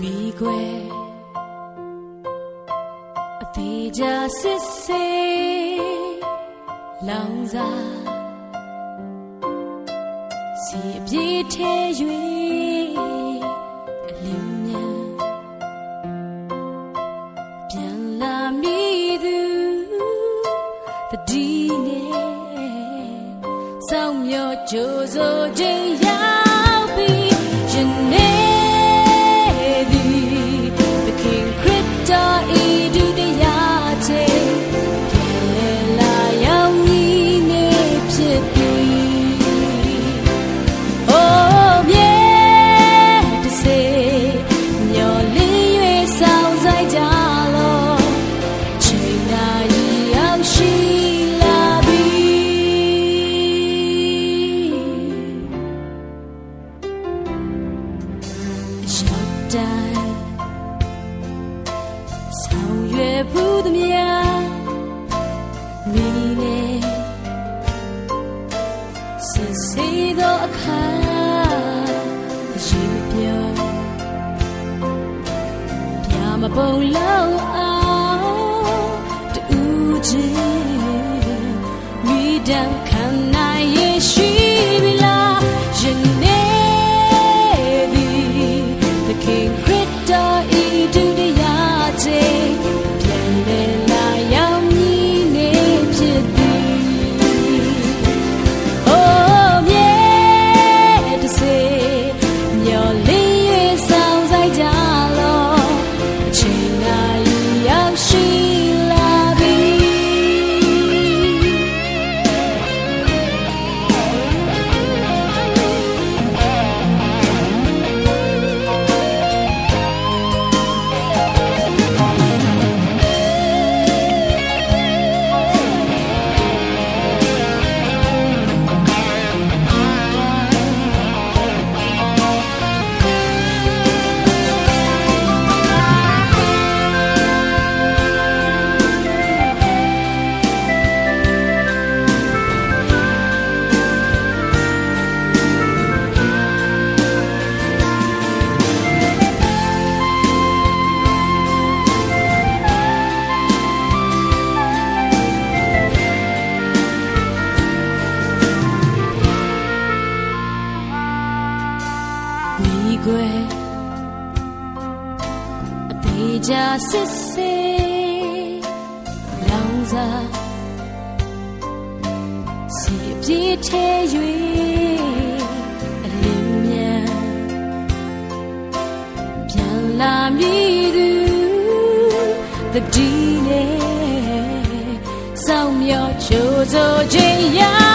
မိခွေအသေးချာစစ်စေးလောင်စားစီအပြေးထဲ၍အလင်းမြန်ပြန်လာမိသူတတိ တိုင်းဆောင်ရွယ်ဘူးသမျှမိနေစစ်စေးသောအခါရှိပြောပြမပုံလောက် အသေးချာစစ်စေးလောင်စားစီပြေးထဲ၍အလင်းမြန်ပြန်လာမည်သူတတိနဲ့စောင့်မျှော်ချိုးစိုးခြင်းရောက်ပြီး